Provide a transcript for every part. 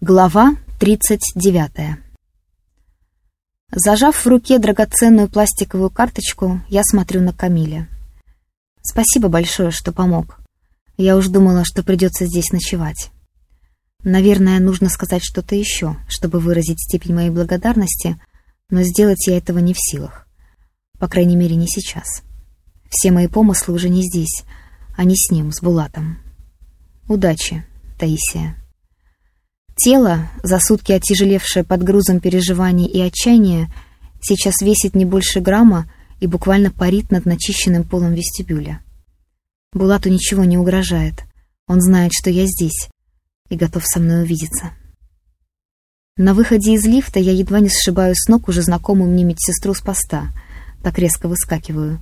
Глава 39 Зажав в руке драгоценную пластиковую карточку, я смотрю на Камиля. Спасибо большое, что помог. Я уж думала, что придется здесь ночевать. Наверное, нужно сказать что-то еще, чтобы выразить степень моей благодарности, но сделать я этого не в силах. По крайней мере, не сейчас. Все мои помыслы уже не здесь, а не с ним, с Булатом. Удачи, Таисия. Тело, за сутки оттяжелевшее под грузом переживаний и отчаяния, сейчас весит не больше грамма и буквально парит над начищенным полом вестибюля. Булату ничего не угрожает. Он знает, что я здесь и готов со мной увидеться. На выходе из лифта я едва не сшибаю с ног уже знакомую мне медсестру с поста. Так резко выскакиваю.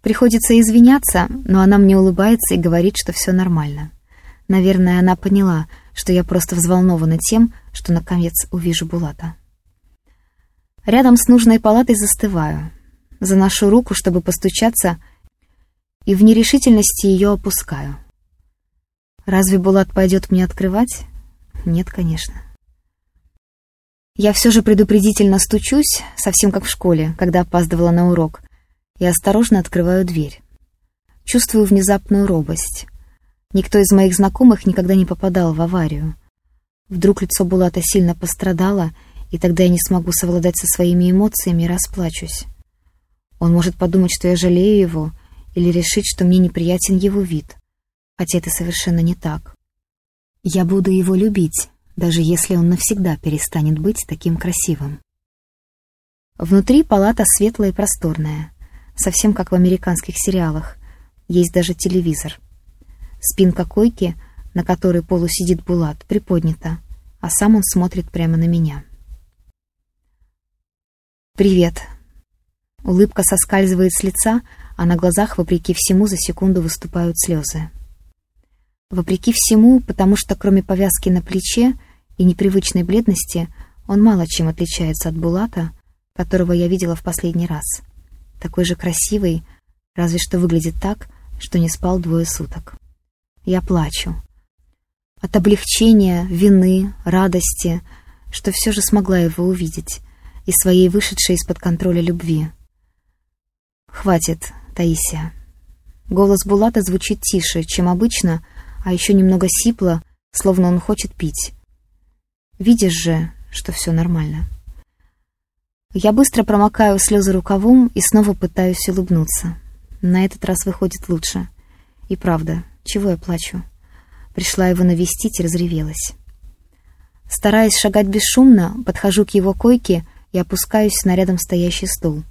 Приходится извиняться, но она мне улыбается и говорит, что все нормально. Наверное, она поняла — что я просто взволнована тем, что наконец увижу Булата. Рядом с нужной палатой застываю, заношу руку, чтобы постучаться, и в нерешительности ее опускаю. Разве Булат пойдет мне открывать? Нет, конечно. Я все же предупредительно стучусь, совсем как в школе, когда опаздывала на урок, и осторожно открываю дверь. Чувствую внезапную робость. Никто из моих знакомых никогда не попадал в аварию. Вдруг лицо Булата сильно пострадало, и тогда я не смогу совладать со своими эмоциями и расплачусь. Он может подумать, что я жалею его, или решить, что мне неприятен его вид. Хотя это совершенно не так. Я буду его любить, даже если он навсегда перестанет быть таким красивым. Внутри палата светлая и просторная, совсем как в американских сериалах. Есть даже телевизор. Спинка койки, на которой полусидит Булат, приподнята, а сам он смотрит прямо на меня. «Привет». Улыбка соскальзывает с лица, а на глазах, вопреки всему, за секунду выступают слезы. Вопреки всему, потому что кроме повязки на плече и непривычной бледности, он мало чем отличается от Булата, которого я видела в последний раз. Такой же красивый, разве что выглядит так, что не спал двое суток. Я плачу. От облегчения, вины, радости, что все же смогла его увидеть, и своей вышедшей из-под контроля любви. «Хватит, Таисия». Голос Булата звучит тише, чем обычно, а еще немного сипло, словно он хочет пить. Видишь же, что все нормально. Я быстро промокаю слезы рукавом и снова пытаюсь улыбнуться. На этот раз выходит лучше. И правда, чего я плачу? Пришла его навестить и разревелась. Стараясь шагать бесшумно, подхожу к его койке и опускаюсь на рядом стоящий стул.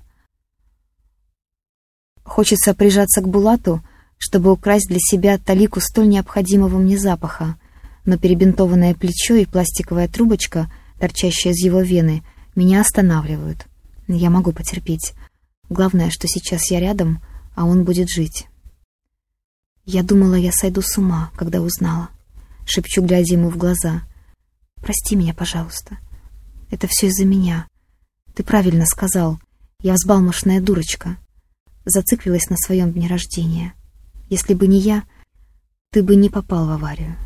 Хочется прижаться к Булату, чтобы украсть для себя талику столь необходимого мне запаха, но перебинтованное плечо и пластиковая трубочка, торчащая из его вены, меня останавливают. Я могу потерпеть. Главное, что сейчас я рядом, а он будет жить. Я думала, я сойду с ума, когда узнала. Шепчу, глядя ему в глаза. Прости меня, пожалуйста. Это все из-за меня. Ты правильно сказал. Я взбалмошная дурочка. Зациклилась на своем дне рождения. Если бы не я, ты бы не попал в аварию.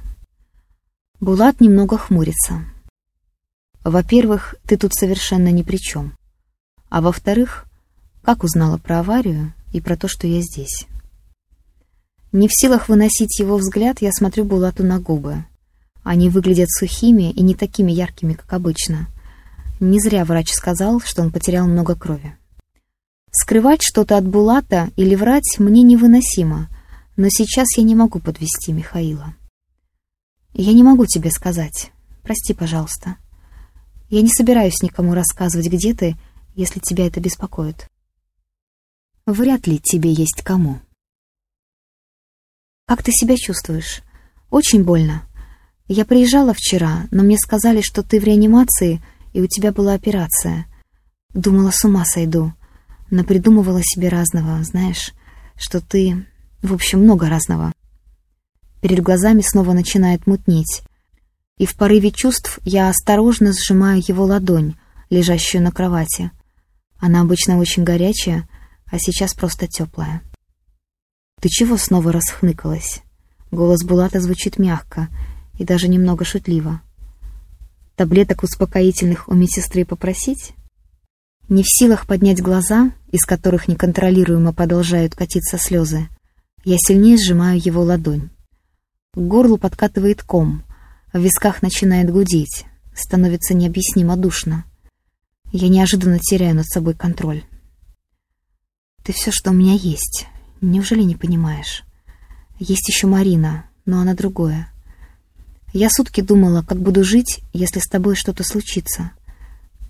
Булат немного хмурится. Во-первых, ты тут совершенно ни при чем. А во-вторых, как узнала про аварию и про то, что я здесь? Не в силах выносить его взгляд, я смотрю Булату на губы. Они выглядят сухими и не такими яркими, как обычно. Не зря врач сказал, что он потерял много крови. Скрывать что-то от Булата или врать мне невыносимо, но сейчас я не могу подвести Михаила. Я не могу тебе сказать. Прости, пожалуйста. Я не собираюсь никому рассказывать, где ты, если тебя это беспокоит. Вряд ли тебе есть кому. «Как ты себя чувствуешь?» «Очень больно. Я приезжала вчера, но мне сказали, что ты в реанимации, и у тебя была операция. Думала, с ума сойду. Напридумывала себе разного, знаешь, что ты... В общем, много разного». Перед глазами снова начинает мутнеть. И в порыве чувств я осторожно сжимаю его ладонь, лежащую на кровати. Она обычно очень горячая, а сейчас просто теплая. «Ты чего снова расхныкалась?» Голос Булата звучит мягко и даже немного шутливо. Таблеток успокоительных у медсестры попросить? Не в силах поднять глаза, из которых неконтролируемо продолжают катиться слезы, я сильнее сжимаю его ладонь. К горлу подкатывает ком, в висках начинает гудеть, становится необъяснимо душно. Я неожиданно теряю над собой контроль. «Ты все, что у меня есть. Неужели не понимаешь? Есть еще Марина, но она другое. Я сутки думала, как буду жить, если с тобой что-то случится.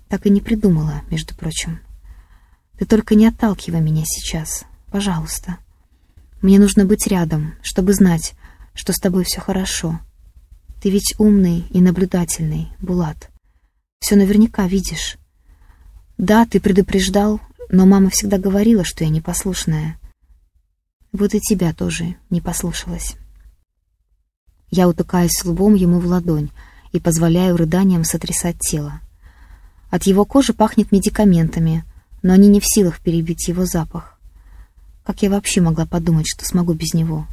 Так и не придумала, между прочим. Ты только не отталкивай меня сейчас, пожалуйста. Мне нужно быть рядом, чтобы знать, что с тобой все хорошо. Ты ведь умный и наблюдательный, Булат. Все наверняка видишь. Да, ты предупреждал, но мама всегда говорила, что я непослушная. Вот и тебя тоже не послушалась. Я утыкаюсь лбом ему в ладонь и позволяю рыданиям сотрясать тело. От его кожи пахнет медикаментами, но они не в силах перебить его запах. Как я вообще могла подумать, что смогу без него?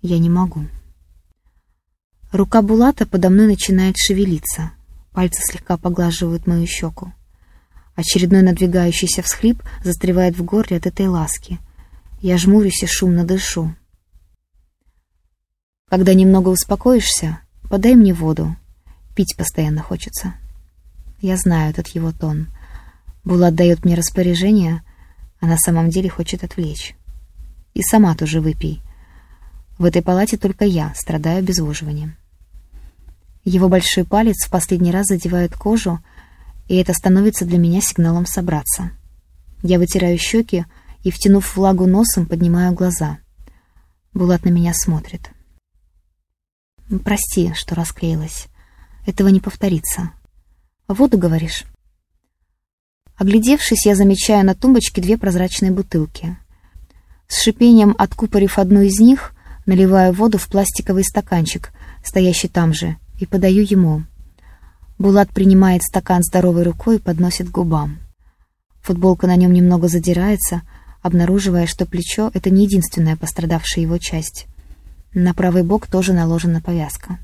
Я не могу. Рука Булата подо мной начинает шевелиться. Пальцы слегка поглаживают мою щеку. Очередной надвигающийся всхлип застревает в горле от этой ласки. Я жмурюсь и шумно дышу. Когда немного успокоишься, подай мне воду. Пить постоянно хочется. Я знаю этот его тон. Булат дает мне распоряжение, а на самом деле хочет отвлечь. И сама тоже выпей. В этой палате только я страдаю обезвоживанием. Его большой палец в последний раз задевает кожу, и это становится для меня сигналом собраться. Я вытираю щеки и, втянув влагу носом, поднимаю глаза. Булат на меня смотрит. «Прости, что расклеилась. Этого не повторится. Воду, говоришь?» Оглядевшись, я замечаю на тумбочке две прозрачные бутылки. С шипением откупорив одну из них, наливаю воду в пластиковый стаканчик, стоящий там же, и подаю ему. Булат принимает стакан здоровой рукой и подносит к губам. Футболка на нем немного задирается, обнаруживая, что плечо — это не единственная пострадавшая его часть. На правый бок тоже наложена повязка.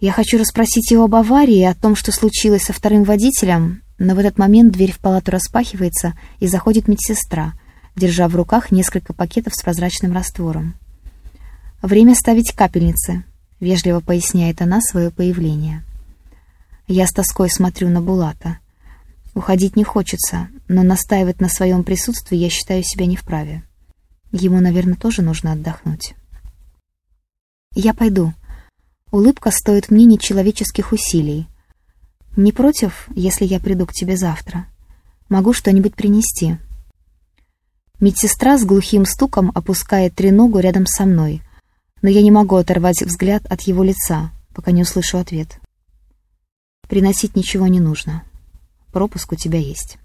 Я хочу расспросить его об аварии и о том, что случилось со вторым водителем, но в этот момент дверь в палату распахивается и заходит медсестра, держа в руках несколько пакетов с прозрачным раствором. «Время ставить капельницы», — вежливо поясняет она свое появление. Я с тоской смотрю на Булата. Уходить не хочется, но настаивать на своем присутствии я считаю себя не вправе. Ему, наверное, тоже нужно отдохнуть. Я пойду. Улыбка стоит мне нечеловеческих усилий. Не против, если я приду к тебе завтра? Могу что-нибудь принести. Медсестра с глухим стуком опускает треногу рядом со мной, но я не могу оторвать взгляд от его лица, пока не услышу ответ. Приносить ничего не нужно. Пропуск у тебя есть.